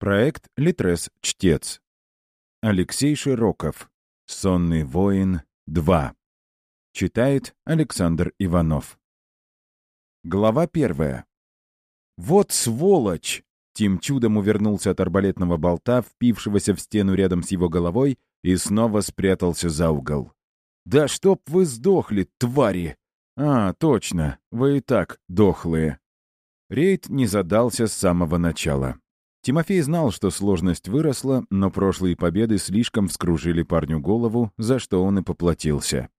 Проект «Литрес-чтец». Алексей Широков. «Сонный воин 2». Читает Александр Иванов. Глава первая. «Вот сволочь!» Тим чудом увернулся от арбалетного болта, впившегося в стену рядом с его головой, и снова спрятался за угол. «Да чтоб вы сдохли, твари!» «А, точно, вы и так дохлые». Рейд не задался с самого начала. Тимофей знал, что сложность выросла, но прошлые победы слишком вскружили парню голову, за что он и поплатился.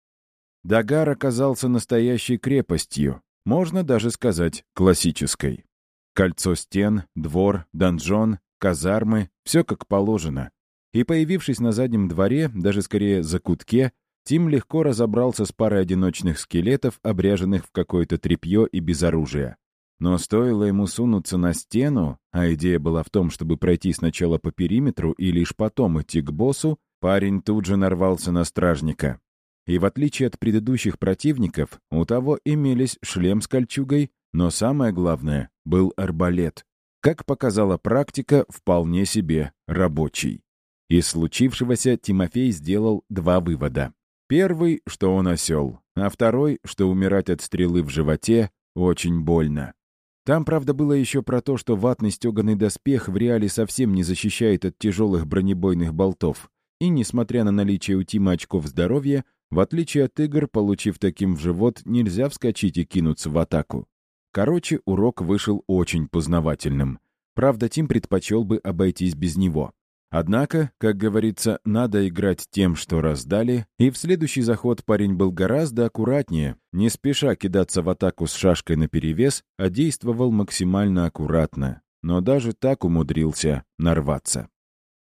Дагар оказался настоящей крепостью, можно даже сказать, классической. Кольцо стен, двор, донжон, казармы — все как положено. И появившись на заднем дворе, даже скорее за кутке, Тим легко разобрался с парой одиночных скелетов, обряженных в какое-то тряпье и без оружия. Но стоило ему сунуться на стену, а идея была в том, чтобы пройти сначала по периметру и лишь потом идти к боссу, парень тут же нарвался на стражника. И в отличие от предыдущих противников, у того имелись шлем с кольчугой, но самое главное — был арбалет. Как показала практика, вполне себе рабочий. Из случившегося Тимофей сделал два вывода. Первый, что он осел, а второй, что умирать от стрелы в животе очень больно. Там, правда, было еще про то, что ватный стеганый доспех в реале совсем не защищает от тяжелых бронебойных болтов. И, несмотря на наличие у Тима очков здоровья, в отличие от игр, получив таким в живот, нельзя вскочить и кинуться в атаку. Короче, урок вышел очень познавательным. Правда, Тим предпочел бы обойтись без него. Однако, как говорится, надо играть тем, что раздали, и в следующий заход парень был гораздо аккуратнее, не спеша кидаться в атаку с шашкой наперевес, а действовал максимально аккуратно, но даже так умудрился нарваться.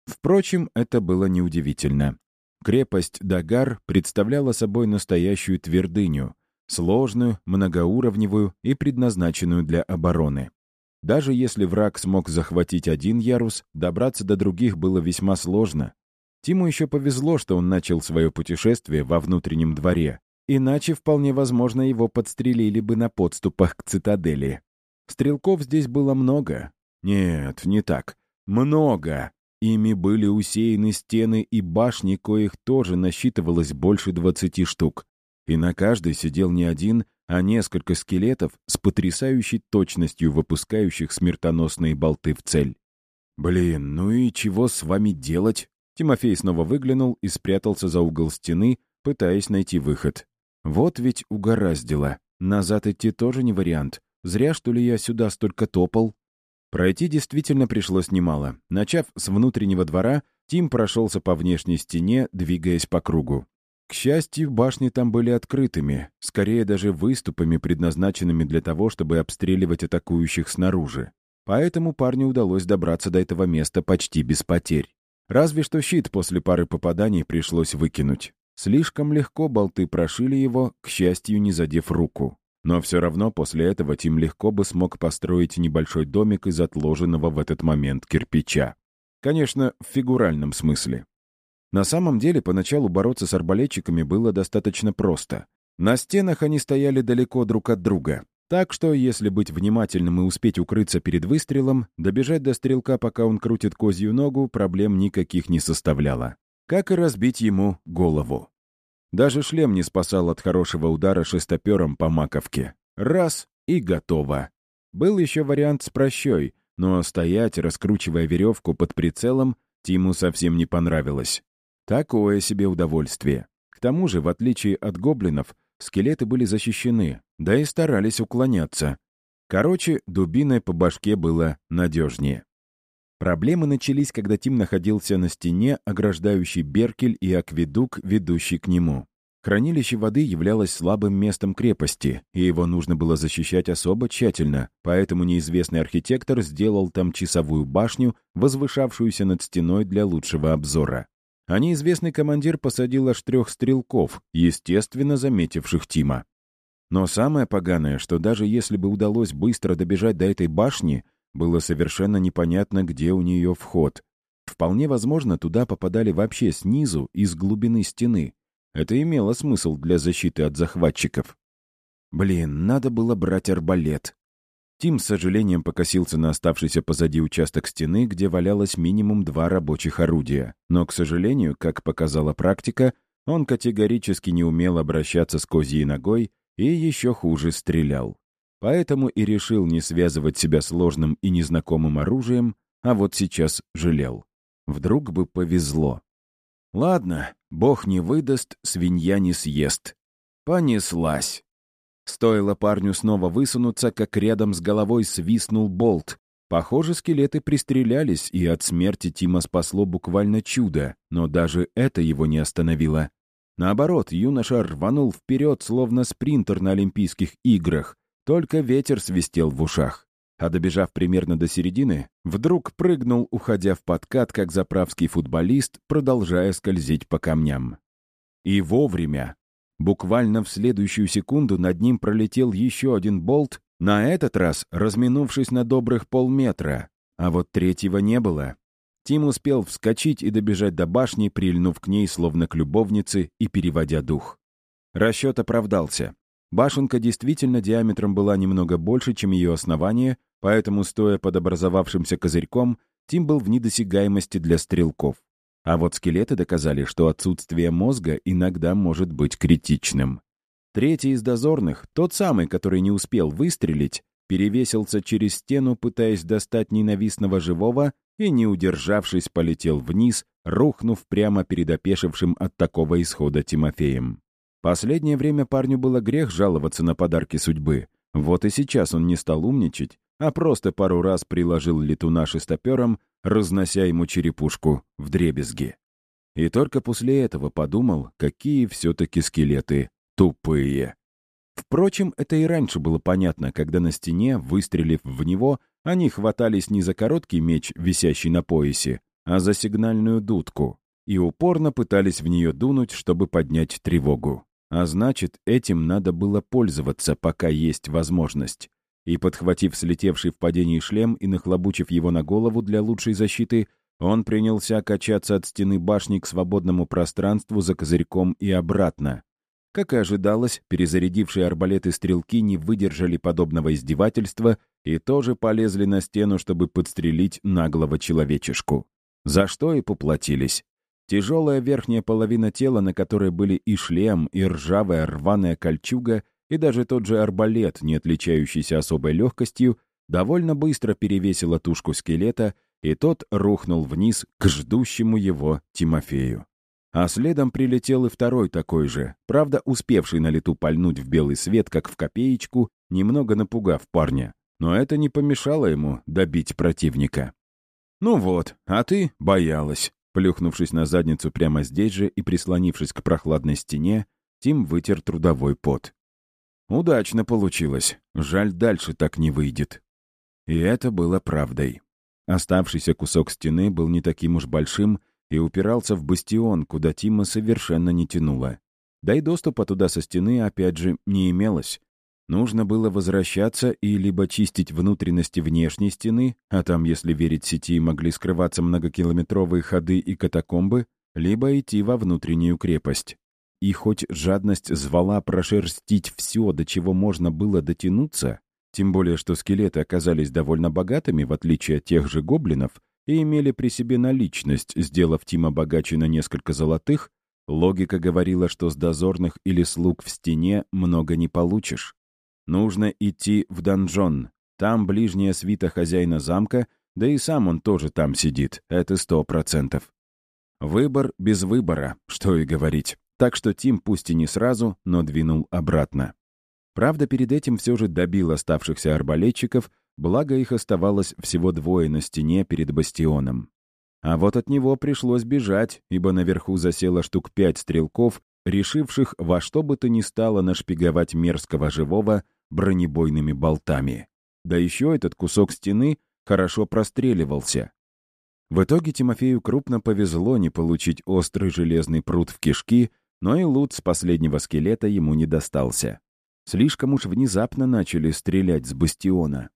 Впрочем, это было неудивительно. Крепость Дагар представляла собой настоящую твердыню, сложную, многоуровневую и предназначенную для обороны. Даже если враг смог захватить один ярус, добраться до других было весьма сложно. Тиму еще повезло, что он начал свое путешествие во внутреннем дворе, иначе вполне возможно его подстрелили бы на подступах к цитадели. Стрелков здесь было много. Нет, не так. Много. Ими были усеяны стены и башни, коих тоже насчитывалось больше двадцати штук. И на каждой сидел не один, а несколько скелетов с потрясающей точностью выпускающих смертоносные болты в цель. «Блин, ну и чего с вами делать?» Тимофей снова выглянул и спрятался за угол стены, пытаясь найти выход. «Вот ведь угораздило. Назад идти тоже не вариант. Зря, что ли, я сюда столько топал?» Пройти действительно пришлось немало. Начав с внутреннего двора, Тим прошелся по внешней стене, двигаясь по кругу. К счастью, башни там были открытыми, скорее даже выступами, предназначенными для того, чтобы обстреливать атакующих снаружи. Поэтому парню удалось добраться до этого места почти без потерь. Разве что щит после пары попаданий пришлось выкинуть. Слишком легко болты прошили его, к счастью, не задев руку. Но все равно после этого Тим легко бы смог построить небольшой домик из отложенного в этот момент кирпича. Конечно, в фигуральном смысле. На самом деле, поначалу бороться с арбалетчиками было достаточно просто. На стенах они стояли далеко друг от друга. Так что, если быть внимательным и успеть укрыться перед выстрелом, добежать до стрелка, пока он крутит козью ногу, проблем никаких не составляло. Как и разбить ему голову. Даже шлем не спасал от хорошего удара шестопером по маковке. Раз — и готово. Был еще вариант с прощой, но стоять, раскручивая веревку под прицелом, Тиму совсем не понравилось. Такое себе удовольствие. К тому же, в отличие от гоблинов, скелеты были защищены, да и старались уклоняться. Короче, дубиной по башке было надежнее. Проблемы начались, когда Тим находился на стене, ограждающей Беркель и акведук, ведущий к нему. Хранилище воды являлось слабым местом крепости, и его нужно было защищать особо тщательно, поэтому неизвестный архитектор сделал там часовую башню, возвышавшуюся над стеной для лучшего обзора а неизвестный командир посадил аж трех стрелков, естественно, заметивших Тима. Но самое поганое, что даже если бы удалось быстро добежать до этой башни, было совершенно непонятно, где у нее вход. Вполне возможно, туда попадали вообще снизу, из глубины стены. Это имело смысл для защиты от захватчиков. Блин, надо было брать арбалет. Тим с сожалением покосился на оставшийся позади участок стены, где валялось минимум два рабочих орудия. Но, к сожалению, как показала практика, он категорически не умел обращаться с козьей ногой и еще хуже стрелял. Поэтому и решил не связывать себя сложным и незнакомым оружием, а вот сейчас жалел. Вдруг бы повезло. Ладно, бог не выдаст, свинья не съест. Понеслась. Стоило парню снова высунуться, как рядом с головой свистнул болт. Похоже, скелеты пристрелялись, и от смерти Тима спасло буквально чудо, но даже это его не остановило. Наоборот, юноша рванул вперед, словно спринтер на Олимпийских играх, только ветер свистел в ушах. А добежав примерно до середины, вдруг прыгнул, уходя в подкат, как заправский футболист, продолжая скользить по камням. И вовремя. Буквально в следующую секунду над ним пролетел еще один болт, на этот раз разминувшись на добрых полметра. А вот третьего не было. Тим успел вскочить и добежать до башни, прильнув к ней, словно к любовнице, и переводя дух. Расчет оправдался. Башенка действительно диаметром была немного больше, чем ее основание, поэтому, стоя под образовавшимся козырьком, Тим был в недосягаемости для стрелков. А вот скелеты доказали, что отсутствие мозга иногда может быть критичным. Третий из дозорных, тот самый, который не успел выстрелить, перевесился через стену, пытаясь достать ненавистного живого, и, не удержавшись, полетел вниз, рухнув прямо перед опешившим от такого исхода Тимофеем. Последнее время парню было грех жаловаться на подарки судьбы. Вот и сейчас он не стал умничать, а просто пару раз приложил летуна шестопером, разнося ему черепушку в дребезги. И только после этого подумал, какие все-таки скелеты тупые. Впрочем, это и раньше было понятно, когда на стене, выстрелив в него, они хватались не за короткий меч, висящий на поясе, а за сигнальную дудку, и упорно пытались в нее дунуть, чтобы поднять тревогу. А значит, этим надо было пользоваться, пока есть возможность и, подхватив слетевший в падении шлем и нахлобучив его на голову для лучшей защиты, он принялся качаться от стены башни к свободному пространству за козырьком и обратно. Как и ожидалось, перезарядившие арбалеты стрелки не выдержали подобного издевательства и тоже полезли на стену, чтобы подстрелить наглого человечешку. За что и поплатились. Тяжелая верхняя половина тела, на которой были и шлем, и ржавая рваная кольчуга, и даже тот же арбалет, не отличающийся особой легкостью, довольно быстро перевесила тушку скелета, и тот рухнул вниз к ждущему его Тимофею. А следом прилетел и второй такой же, правда, успевший на лету пальнуть в белый свет, как в копеечку, немного напугав парня. Но это не помешало ему добить противника. «Ну вот, а ты боялась». Плюхнувшись на задницу прямо здесь же и прислонившись к прохладной стене, Тим вытер трудовой пот. Удачно получилось. Жаль, дальше так не выйдет. И это было правдой. Оставшийся кусок стены был не таким уж большим и упирался в бастион, куда Тима совершенно не тянуло. Да и доступа туда со стены, опять же, не имелось. Нужно было возвращаться и либо чистить внутренности внешней стены, а там, если верить сети, могли скрываться многокилометровые ходы и катакомбы, либо идти во внутреннюю крепость. И хоть жадность звала прошерстить все, до чего можно было дотянуться, тем более что скелеты оказались довольно богатыми, в отличие от тех же гоблинов, и имели при себе наличность, сделав Тима богаче на несколько золотых, логика говорила, что с дозорных или слуг в стене много не получишь. Нужно идти в донжон. Там ближняя свита хозяина замка, да и сам он тоже там сидит, это сто процентов. Выбор без выбора, что и говорить. Так что Тим пусть и не сразу, но двинул обратно. Правда, перед этим все же добил оставшихся арбалетчиков, благо их оставалось всего двое на стене перед бастионом. А вот от него пришлось бежать, ибо наверху засело штук пять стрелков, решивших во что бы то ни стало нашпиговать мерзкого живого бронебойными болтами. Да еще этот кусок стены хорошо простреливался. В итоге Тимофею крупно повезло не получить острый железный пруд в кишки, но и лут с последнего скелета ему не достался. Слишком уж внезапно начали стрелять с бастиона.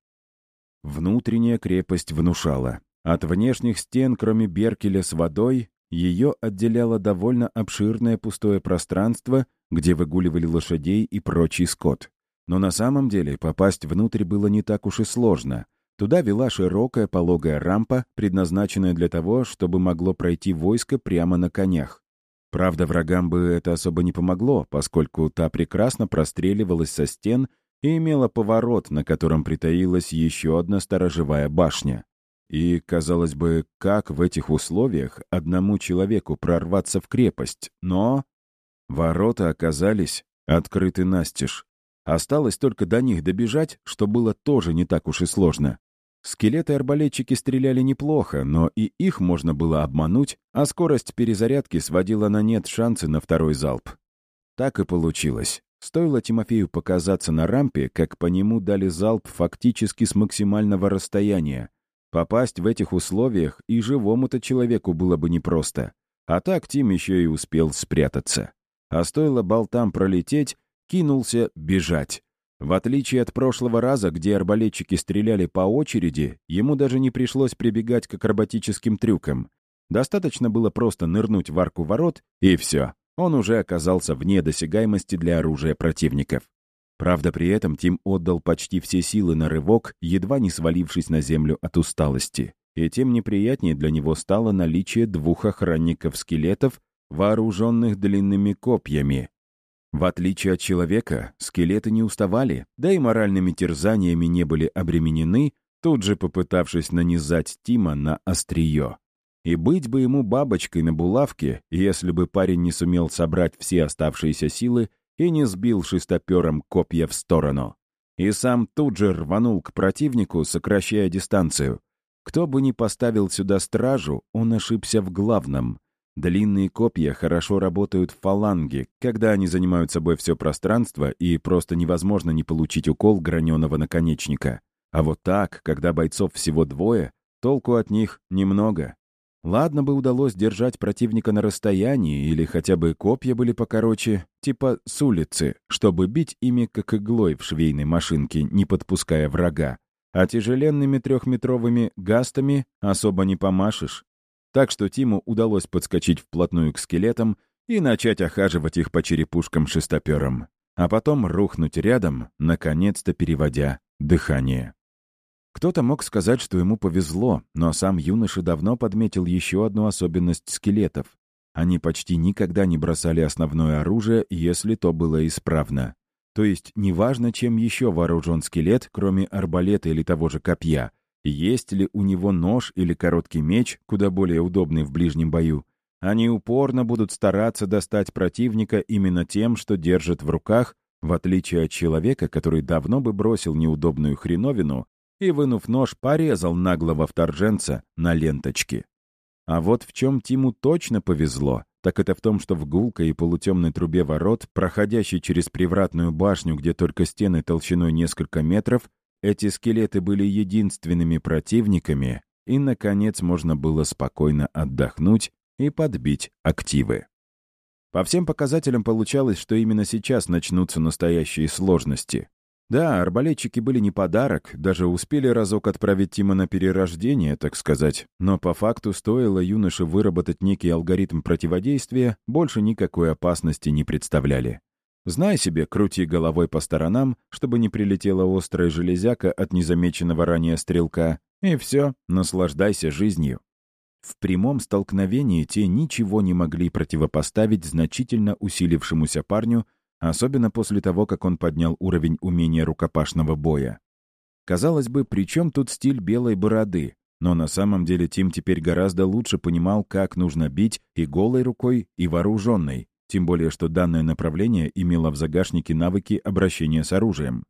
Внутренняя крепость внушала. От внешних стен, кроме Беркеля с водой, ее отделяло довольно обширное пустое пространство, где выгуливали лошадей и прочий скот. Но на самом деле попасть внутрь было не так уж и сложно. Туда вела широкая пологая рампа, предназначенная для того, чтобы могло пройти войско прямо на конях. Правда, врагам бы это особо не помогло, поскольку та прекрасно простреливалась со стен и имела поворот, на котором притаилась еще одна сторожевая башня. И, казалось бы, как в этих условиях одному человеку прорваться в крепость, но... Ворота оказались открыты настежь. Осталось только до них добежать, что было тоже не так уж и сложно. Скелеты-арбалетчики стреляли неплохо, но и их можно было обмануть, а скорость перезарядки сводила на нет шансы на второй залп. Так и получилось. Стоило Тимофею показаться на рампе, как по нему дали залп фактически с максимального расстояния. Попасть в этих условиях и живому-то человеку было бы непросто. А так Тим еще и успел спрятаться. А стоило болтам пролететь, кинулся бежать. В отличие от прошлого раза, где арбалетчики стреляли по очереди, ему даже не пришлось прибегать к акробатическим трюкам. Достаточно было просто нырнуть в арку ворот, и все. Он уже оказался вне досягаемости для оружия противников. Правда, при этом Тим отдал почти все силы на рывок, едва не свалившись на землю от усталости. И тем неприятнее для него стало наличие двух охранников-скелетов, вооруженных длинными копьями. В отличие от человека, скелеты не уставали, да и моральными терзаниями не были обременены, тут же попытавшись нанизать Тима на острие. И быть бы ему бабочкой на булавке, если бы парень не сумел собрать все оставшиеся силы и не сбил шестопером копья в сторону. И сам тут же рванул к противнику, сокращая дистанцию. Кто бы ни поставил сюда стражу, он ошибся в главном. Длинные копья хорошо работают в фаланге, когда они занимают собой все пространство, и просто невозможно не получить укол граненого наконечника. А вот так, когда бойцов всего двое, толку от них немного. Ладно бы удалось держать противника на расстоянии, или хотя бы копья были покороче, типа с улицы, чтобы бить ими как иглой в швейной машинке, не подпуская врага. А тяжеленными трехметровыми гастами особо не помашешь. Так что Тиму удалось подскочить вплотную к скелетам и начать охаживать их по черепушкам шестопером, а потом рухнуть рядом, наконец-то переводя дыхание. Кто-то мог сказать, что ему повезло, но сам юноша давно подметил еще одну особенность скелетов. Они почти никогда не бросали основное оружие, если то было исправно. То есть неважно, чем еще вооружен скелет, кроме арбалета или того же копья, есть ли у него нож или короткий меч, куда более удобный в ближнем бою, они упорно будут стараться достать противника именно тем, что держат в руках, в отличие от человека, который давно бы бросил неудобную хреновину и, вынув нож, порезал наглого вторженца на ленточке. А вот в чем Тиму точно повезло, так это в том, что в гулкой и полутемной трубе ворот, проходящей через привратную башню, где только стены толщиной несколько метров, эти скелеты были единственными противниками, и, наконец, можно было спокойно отдохнуть и подбить активы. По всем показателям получалось, что именно сейчас начнутся настоящие сложности. Да, арбалетчики были не подарок, даже успели разок отправить Тима на перерождение, так сказать, но по факту стоило юноше выработать некий алгоритм противодействия, больше никакой опасности не представляли. Знай себе, крути головой по сторонам, чтобы не прилетела острая железяка от незамеченного ранее стрелка, и все, наслаждайся жизнью. В прямом столкновении те ничего не могли противопоставить значительно усилившемуся парню, особенно после того, как он поднял уровень умения рукопашного боя. Казалось бы, при чем тут стиль белой бороды? Но на самом деле Тим теперь гораздо лучше понимал, как нужно бить и голой рукой, и вооруженной, тем более, что данное направление имело в загашнике навыки обращения с оружием.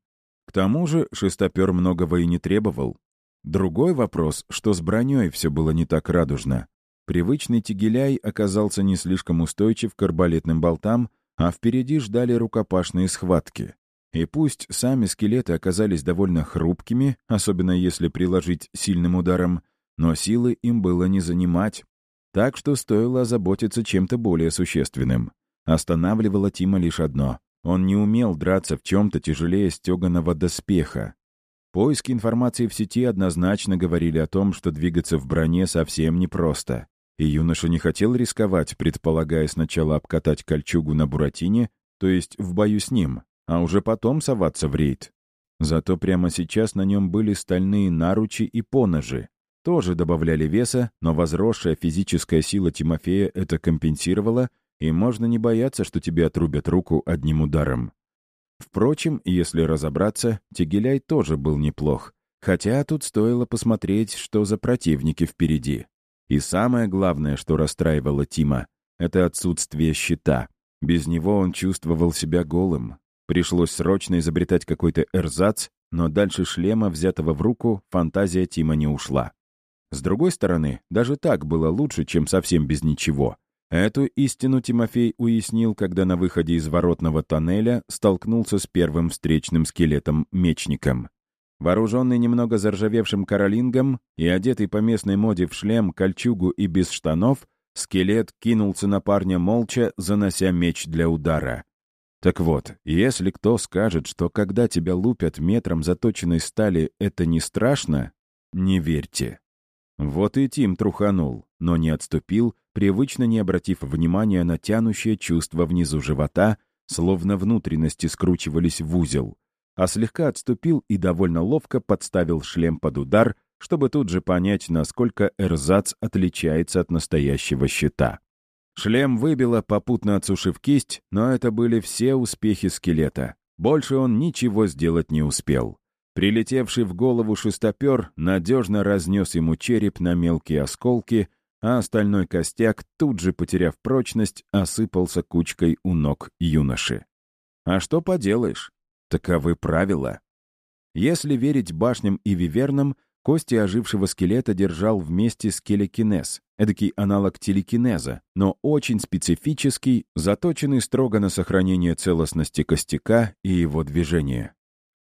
К тому же шестопер многого и не требовал. Другой вопрос, что с броней все было не так радужно. Привычный тигеляй оказался не слишком устойчив к арбалетным болтам, а впереди ждали рукопашные схватки. И пусть сами скелеты оказались довольно хрупкими, особенно если приложить сильным ударом, но силы им было не занимать. Так что стоило озаботиться чем-то более существенным. Останавливало Тима лишь одно. Он не умел драться в чем-то тяжелее стеганого доспеха. Поиски информации в сети однозначно говорили о том, что двигаться в броне совсем непросто. И юноша не хотел рисковать, предполагая сначала обкатать кольчугу на Буратине, то есть в бою с ним, а уже потом соваться в рейд. Зато прямо сейчас на нем были стальные наручи и поножи. Тоже добавляли веса, но возросшая физическая сила Тимофея это компенсировала, и можно не бояться, что тебе отрубят руку одним ударом. Впрочем, если разобраться, Тегеляй тоже был неплох. Хотя тут стоило посмотреть, что за противники впереди. И самое главное, что расстраивало Тима, это отсутствие щита. Без него он чувствовал себя голым. Пришлось срочно изобретать какой-то эрзац, но дальше шлема, взятого в руку, фантазия Тима не ушла. С другой стороны, даже так было лучше, чем совсем без ничего. Эту истину Тимофей уяснил, когда на выходе из воротного тоннеля столкнулся с первым встречным скелетом-мечником. Вооруженный немного заржавевшим каролингом и одетый по местной моде в шлем, кольчугу и без штанов, скелет кинулся на парня молча, занося меч для удара. Так вот, если кто скажет, что когда тебя лупят метром заточенной стали, это не страшно, не верьте. Вот и Тим труханул, но не отступил, привычно не обратив внимания на тянущее чувство внизу живота, словно внутренности скручивались в узел, а слегка отступил и довольно ловко подставил шлем под удар, чтобы тут же понять, насколько эрзац отличается от настоящего щита. Шлем выбило, попутно отсушив кисть, но это были все успехи скелета. Больше он ничего сделать не успел. Прилетевший в голову шестопер надежно разнес ему череп на мелкие осколки, а остальной костяк, тут же потеряв прочность, осыпался кучкой у ног юноши. А что поделаешь? Таковы правила. Если верить башням и вивернам, Кости ожившего скелета держал вместе с келекинез, эдакий аналог телекинеза, но очень специфический, заточенный строго на сохранение целостности костяка и его движения.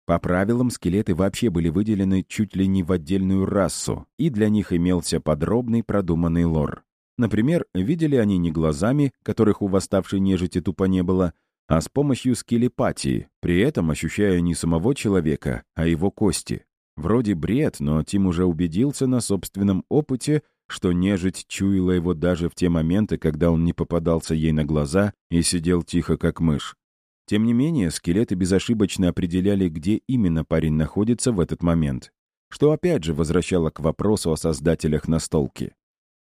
По правилам, скелеты вообще были выделены чуть ли не в отдельную расу, и для них имелся подробный продуманный лор. Например, видели они не глазами, которых у восставшей нежити тупо не было, а с помощью скелепатии, при этом ощущая не самого человека, а его кости. Вроде бред, но Тим уже убедился на собственном опыте, что нежить чуяла его даже в те моменты, когда он не попадался ей на глаза и сидел тихо, как мышь. Тем не менее, скелеты безошибочно определяли, где именно парень находится в этот момент, что опять же возвращало к вопросу о создателях настолки.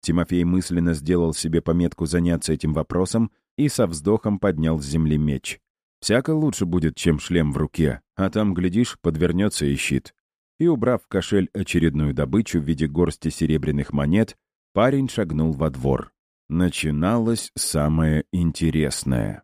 Тимофей мысленно сделал себе пометку заняться этим вопросом и со вздохом поднял с земли меч. Всяко лучше будет, чем шлем в руке, а там, глядишь, подвернется и щит и, убрав в кошель очередную добычу в виде горсти серебряных монет, парень шагнул во двор. Начиналось самое интересное.